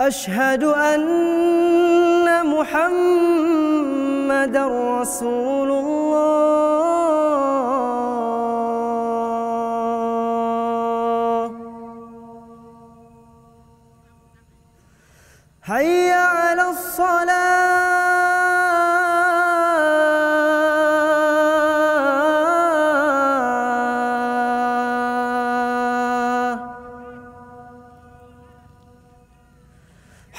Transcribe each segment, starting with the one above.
أشهد أن محمد رسول الله. حي على الصلاة.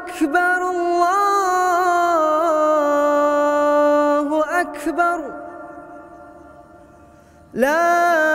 أكبر الله أكبر. لا